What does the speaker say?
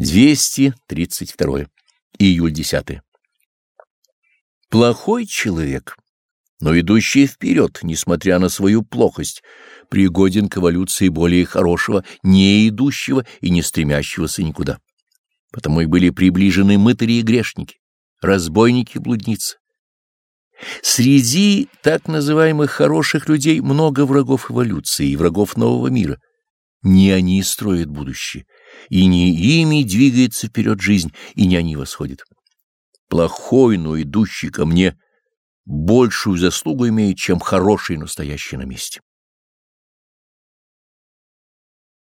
232. Июль 10. Плохой человек, но идущий вперед, несмотря на свою плохость, пригоден к эволюции более хорошего, не идущего и не стремящегося никуда. Потому и были приближены мытари и грешники, разбойники и блудницы. Среди так называемых хороших людей много врагов эволюции и врагов нового мира. Не они строят будущее, и не ими двигается вперед жизнь, и не они восходят. Плохой, но идущий ко мне, большую заслугу имеет, чем хороший, но стоящий на месте.